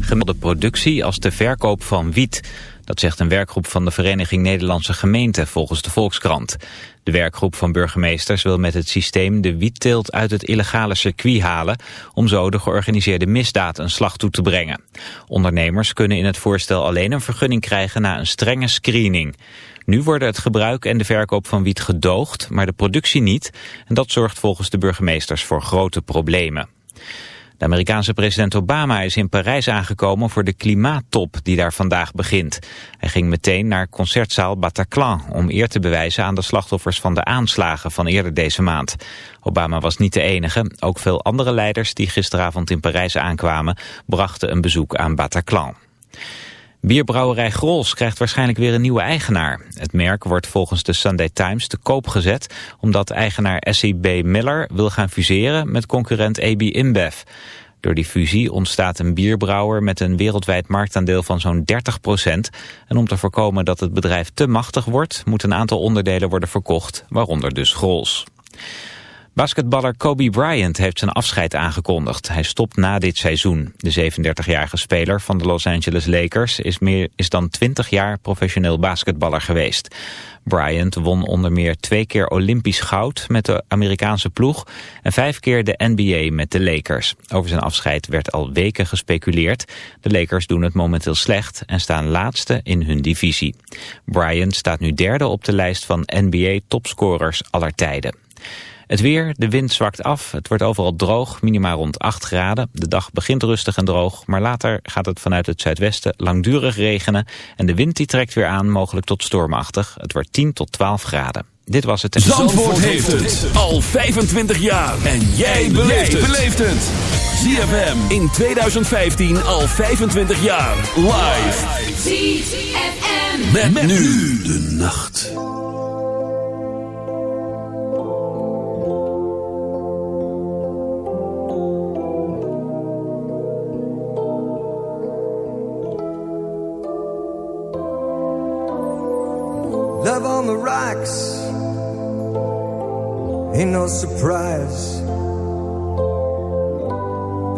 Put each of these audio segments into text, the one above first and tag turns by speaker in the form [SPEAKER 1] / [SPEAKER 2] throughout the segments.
[SPEAKER 1] Gemiddelde productie als de verkoop van wiet. Dat zegt een werkgroep van de Vereniging Nederlandse Gemeenten volgens de Volkskrant. De werkgroep van burgemeesters wil met het systeem de wietteelt uit het illegale circuit halen... om zo de georganiseerde misdaad een slag toe te brengen. Ondernemers kunnen in het voorstel alleen een vergunning krijgen na een strenge screening. Nu worden het gebruik en de verkoop van wiet gedoogd, maar de productie niet. En dat zorgt volgens de burgemeesters voor grote problemen. De Amerikaanse president Obama is in Parijs aangekomen voor de klimaattop die daar vandaag begint. Hij ging meteen naar concertzaal Bataclan om eer te bewijzen aan de slachtoffers van de aanslagen van eerder deze maand. Obama was niet de enige. Ook veel andere leiders die gisteravond in Parijs aankwamen brachten een bezoek aan Bataclan. Bierbrouwerij Grols krijgt waarschijnlijk weer een nieuwe eigenaar. Het merk wordt volgens de Sunday Times te koop gezet... omdat eigenaar SEB Miller wil gaan fuseren met concurrent AB InBev. Door die fusie ontstaat een bierbrouwer met een wereldwijd marktaandeel van zo'n 30% En om te voorkomen dat het bedrijf te machtig wordt... moet een aantal onderdelen worden verkocht, waaronder dus Grols. Basketballer Kobe Bryant heeft zijn afscheid aangekondigd. Hij stopt na dit seizoen. De 37-jarige speler van de Los Angeles Lakers is, meer, is dan 20 jaar professioneel basketballer geweest. Bryant won onder meer twee keer Olympisch goud met de Amerikaanse ploeg en vijf keer de NBA met de Lakers. Over zijn afscheid werd al weken gespeculeerd. De Lakers doen het momenteel slecht en staan laatste in hun divisie. Bryant staat nu derde op de lijst van NBA topscorers aller tijden. Het weer, de wind zwakt af, het wordt overal droog, minimaal rond 8 graden. De dag begint rustig en droog, maar later gaat het vanuit het zuidwesten langdurig regenen. En de wind die trekt weer aan, mogelijk tot stormachtig. Het wordt 10 tot 12 graden. Dit was het...
[SPEAKER 2] Zandvoort, Zandvoort heeft het al 25 jaar. En jij beleeft het. ZFM in 2015 al 25 jaar. Live. ZFM. met nu de nacht.
[SPEAKER 3] Ain't no surprise.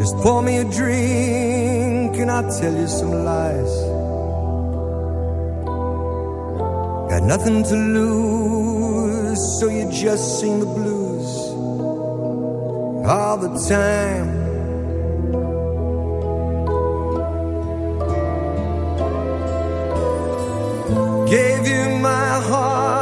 [SPEAKER 3] Just pour me a drink and I'll tell you some lies. Got nothing to lose, so you just sing the blues all the time. Gave you my heart,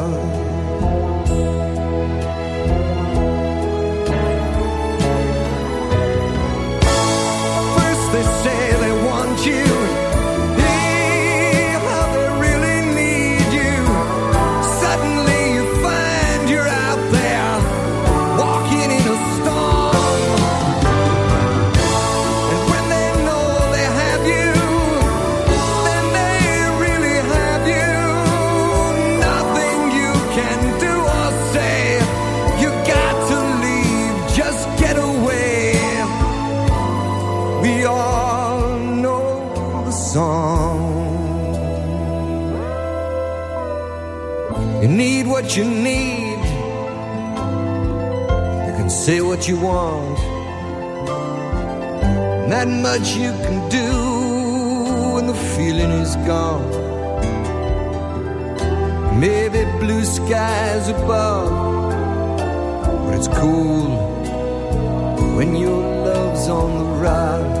[SPEAKER 3] you need. You can say what you want. Not much you can do when the feeling is gone. Maybe blue skies above, but it's cool when your love's on the rocks.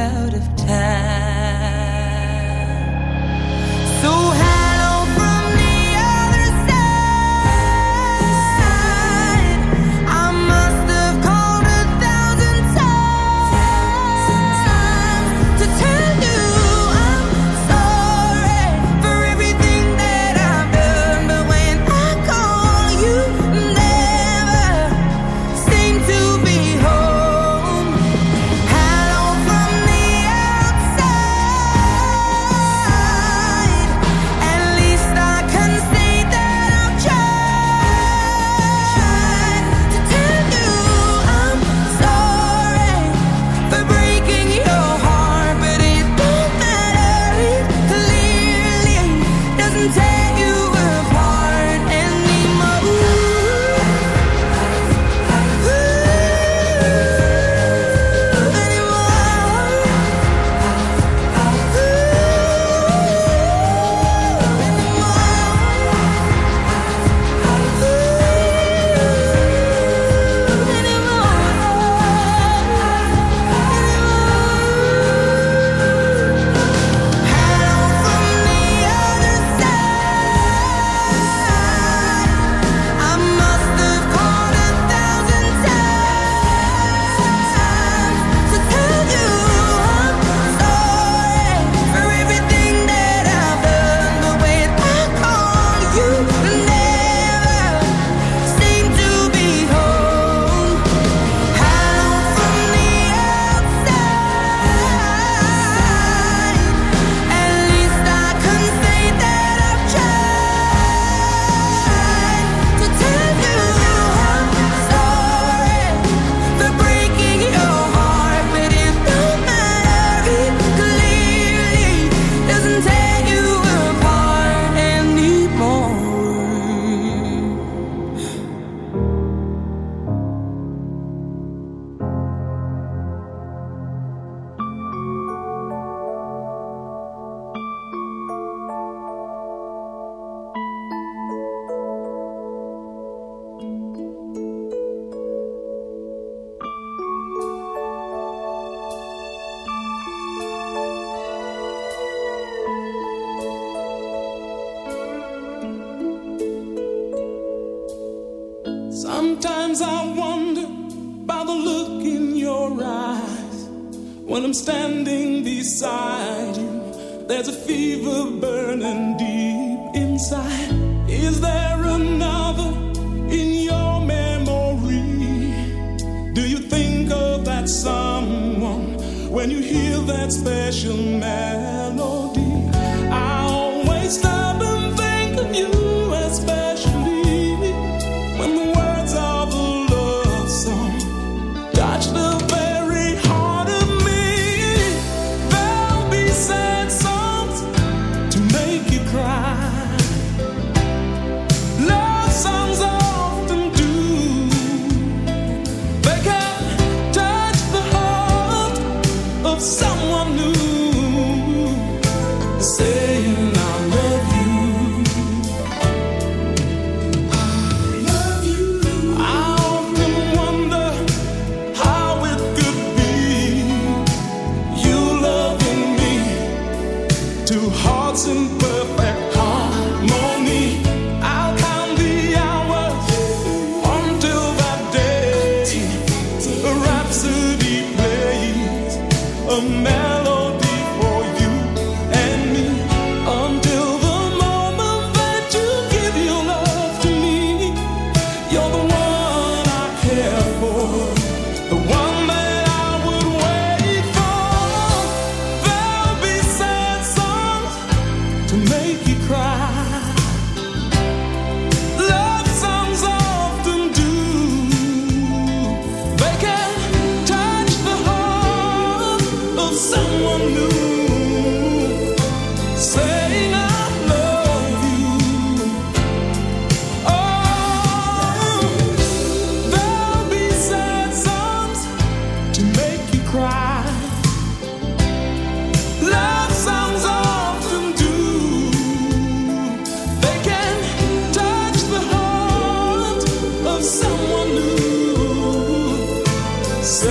[SPEAKER 4] So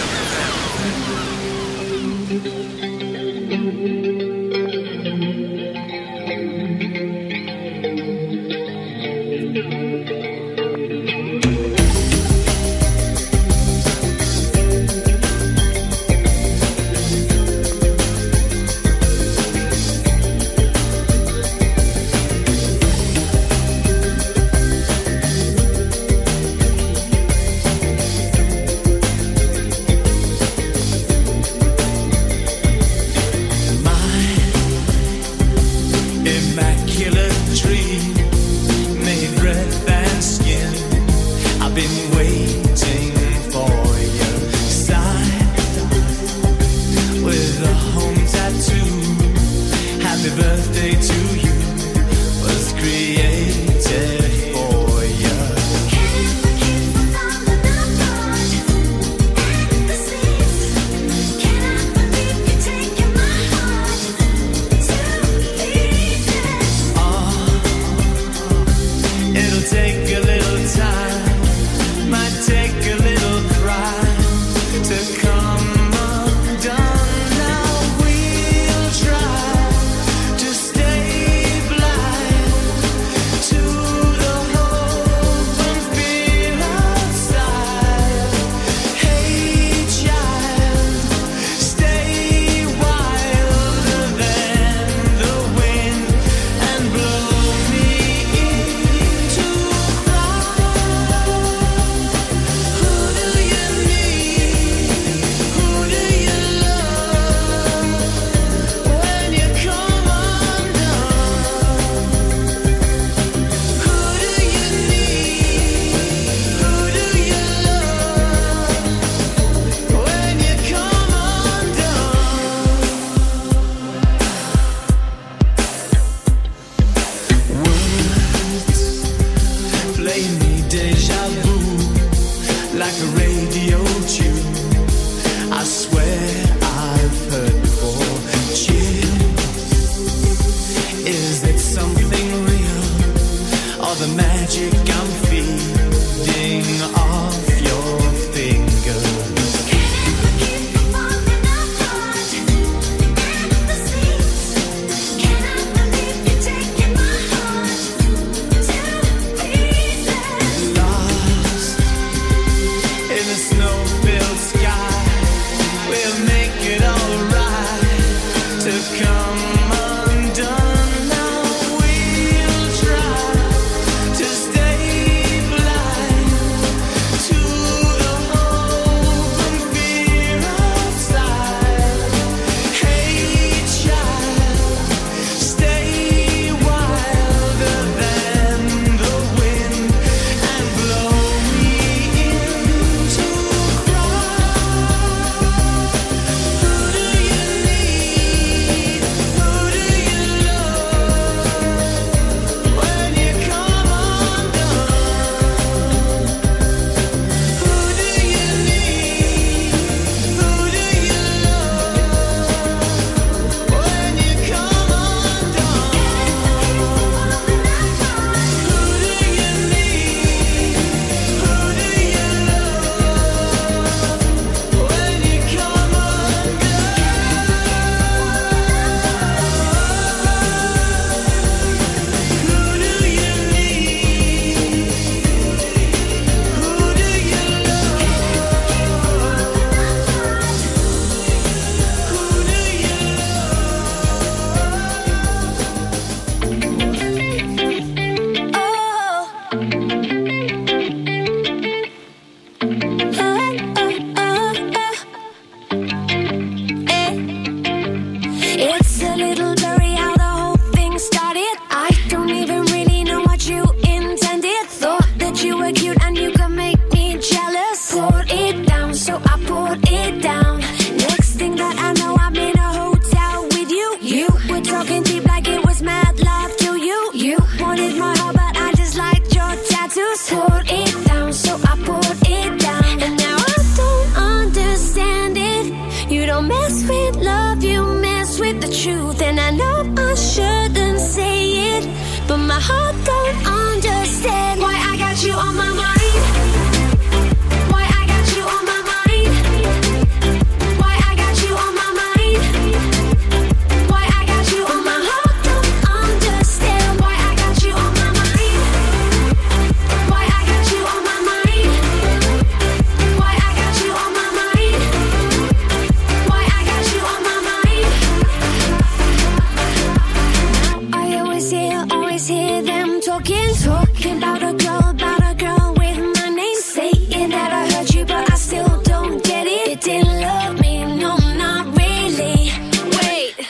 [SPEAKER 5] always hear them talking, talking about a girl, about a girl with my name. Saying that I hurt you, but I still don't get it. You didn't love me, no, not really. Wait,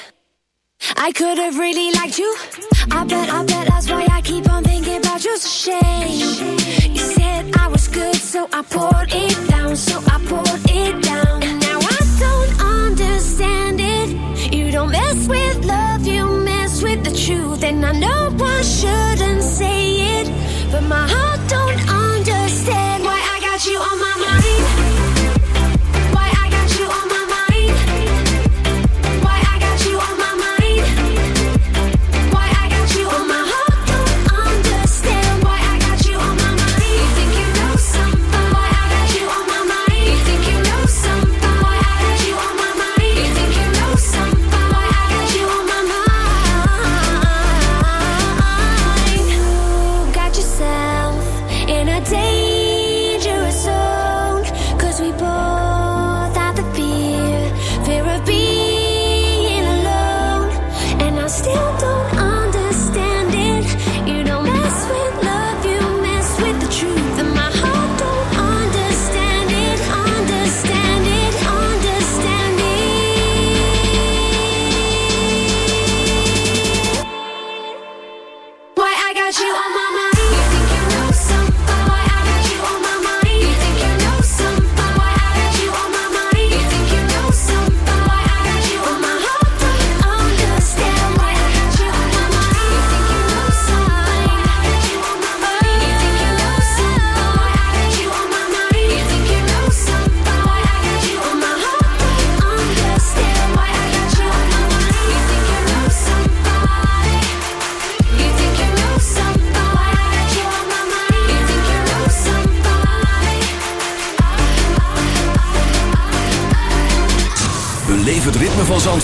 [SPEAKER 5] I could have really liked you. I bet, I bet that's why I keep on thinking about you. A shame. You said I was good, so I poured it down. So I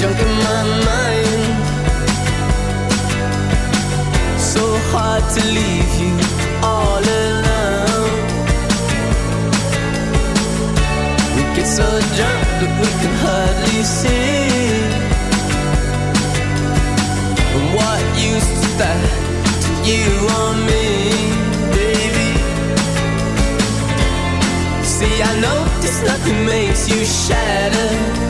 [SPEAKER 6] junk in my mind So hard to leave you all alone. We get so drunk that we can hardly see. And what used to that to you or me, baby? See, I know this nothing makes you shatter.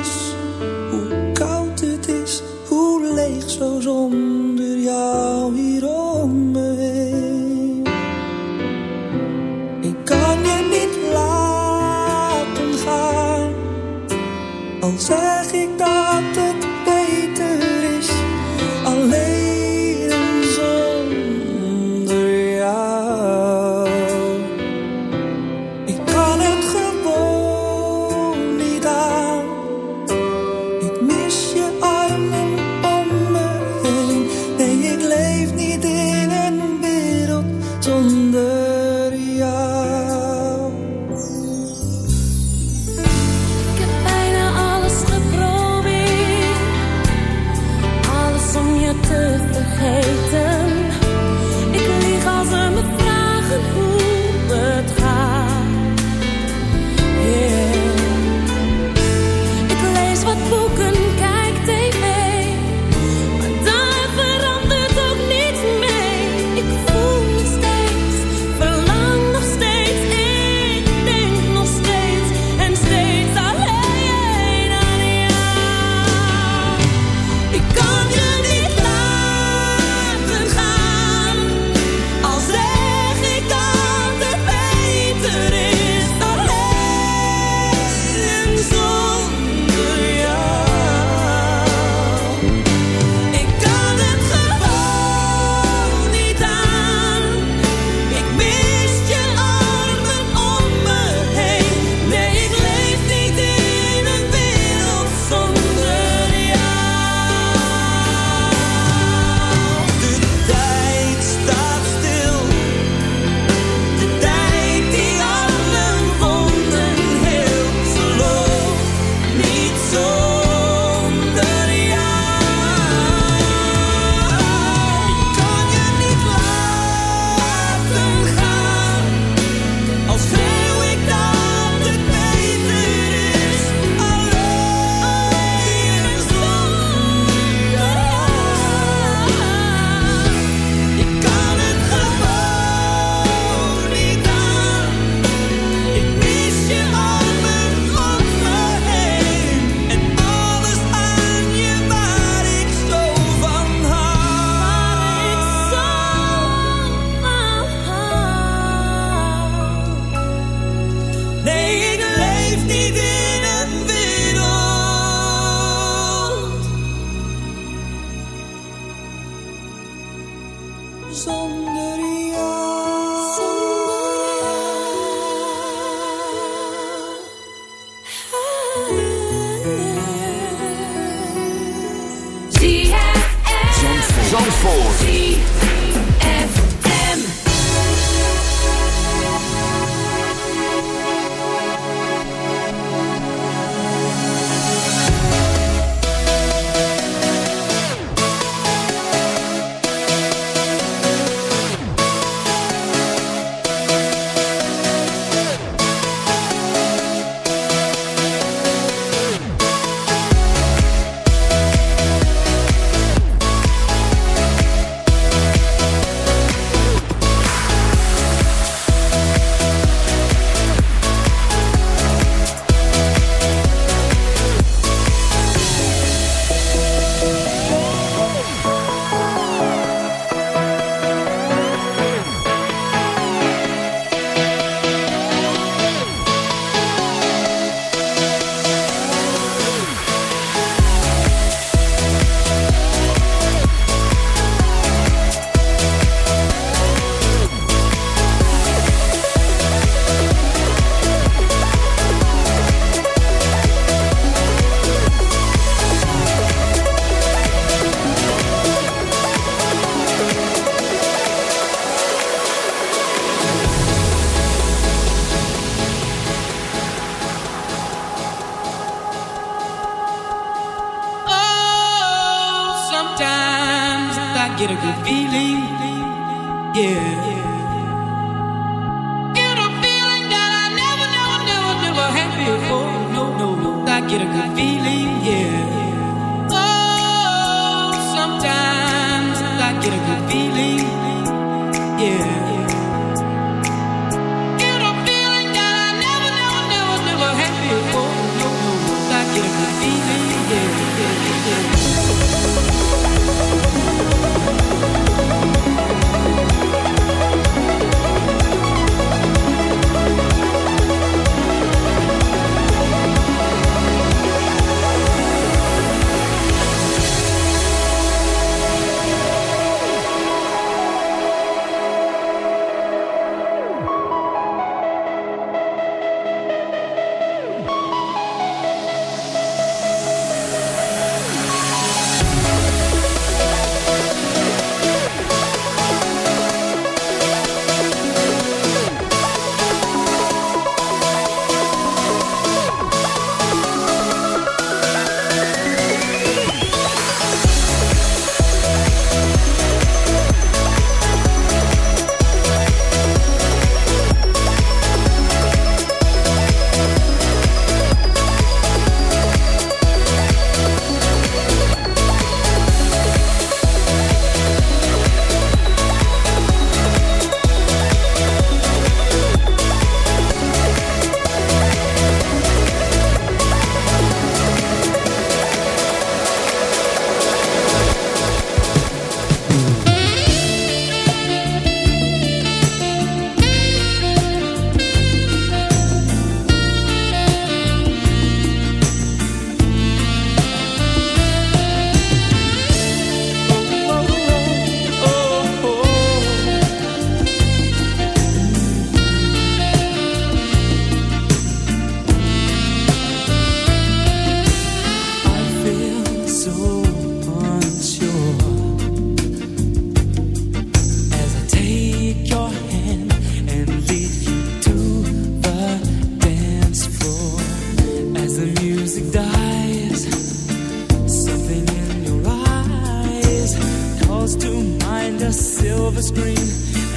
[SPEAKER 7] To mind a silver screen.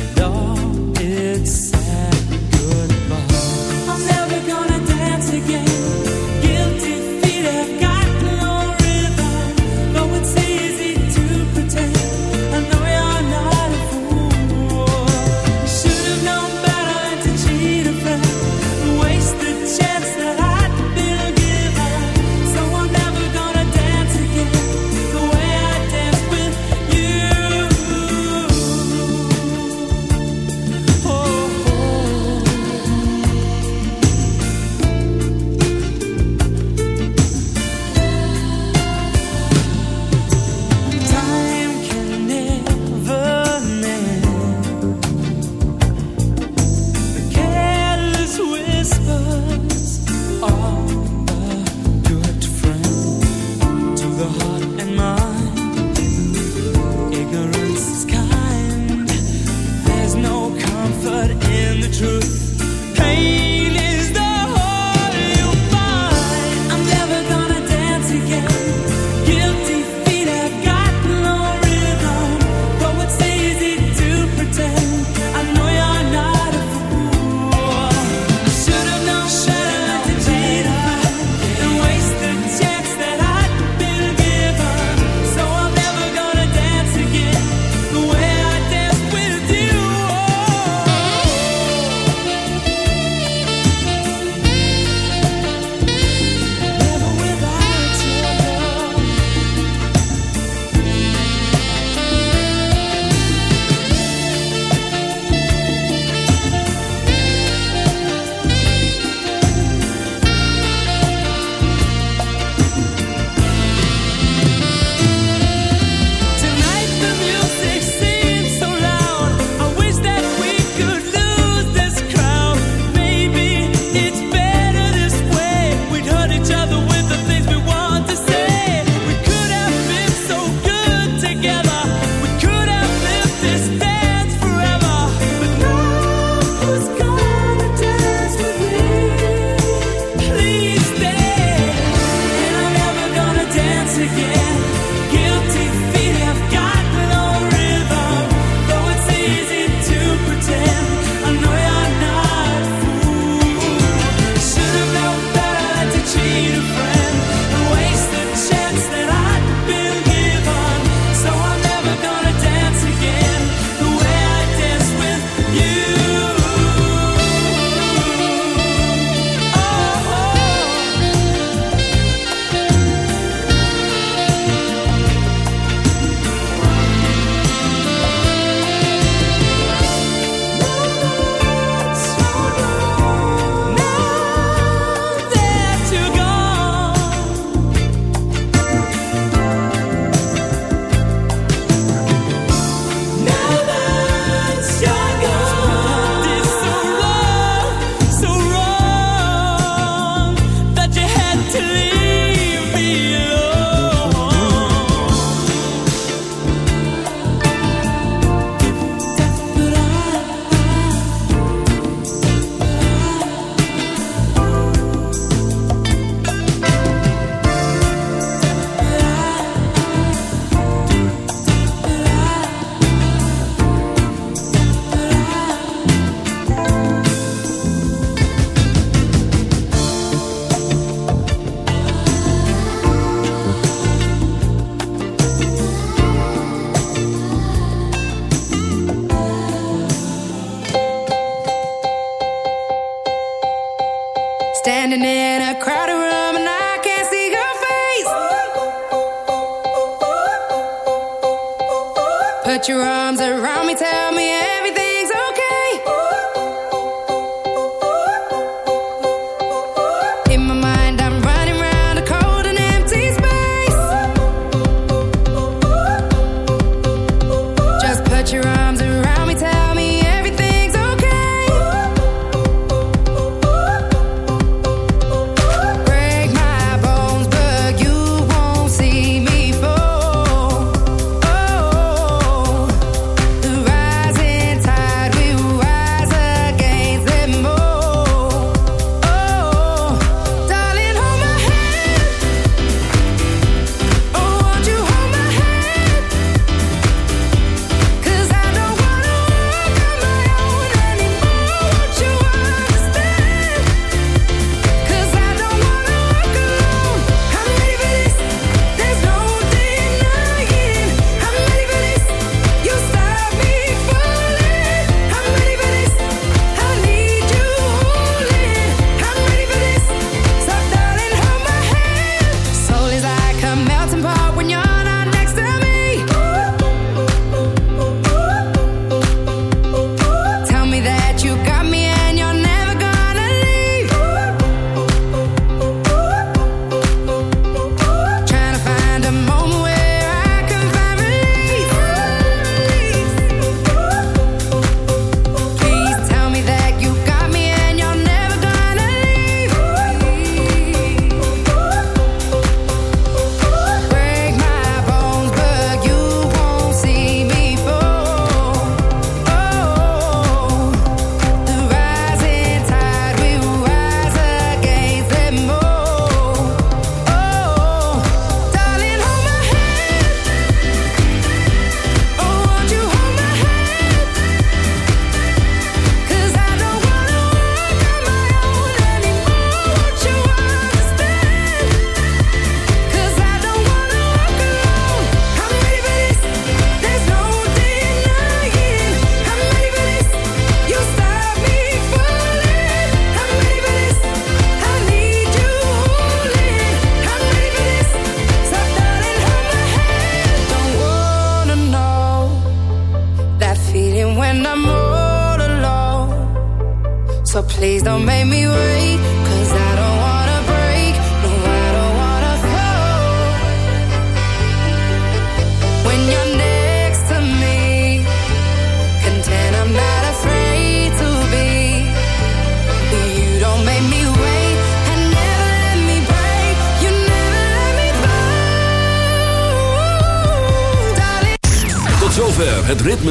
[SPEAKER 7] And all its